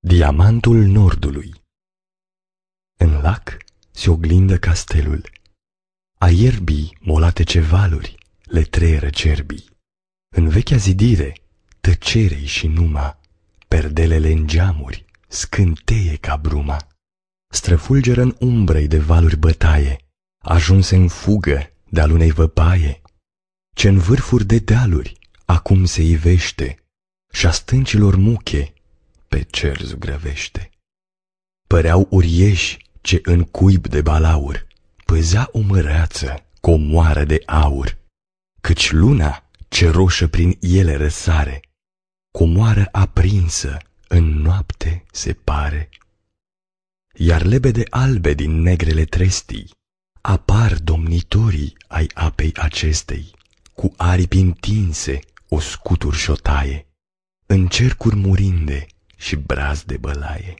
Diamantul Nordului În lac se oglindă castelul. A ierbii molate ce valuri le treieră cerbii. În vechea zidire, tăcerei și numa, perdelele în geamuri, scânteie ca bruma. Străfulgeră în umbrei de valuri bătaie, ajunse în fugă de-al unei văpaie, ce în vârfuri de dealuri acum se ivește și-a stâncilor muche pe cer zugrăvește. Păreau urieși ce în cuib de balaur păzea o măreață cu o moară de aur, căci luna ce roșă prin ele răsare, cu moară aprinsă în noapte se pare. Iar lebede albe din negrele trestii apar domnitorii ai apei acestei, cu aripi întinse o scuturi șotaie, în cercuri murinde și braz de bălaie.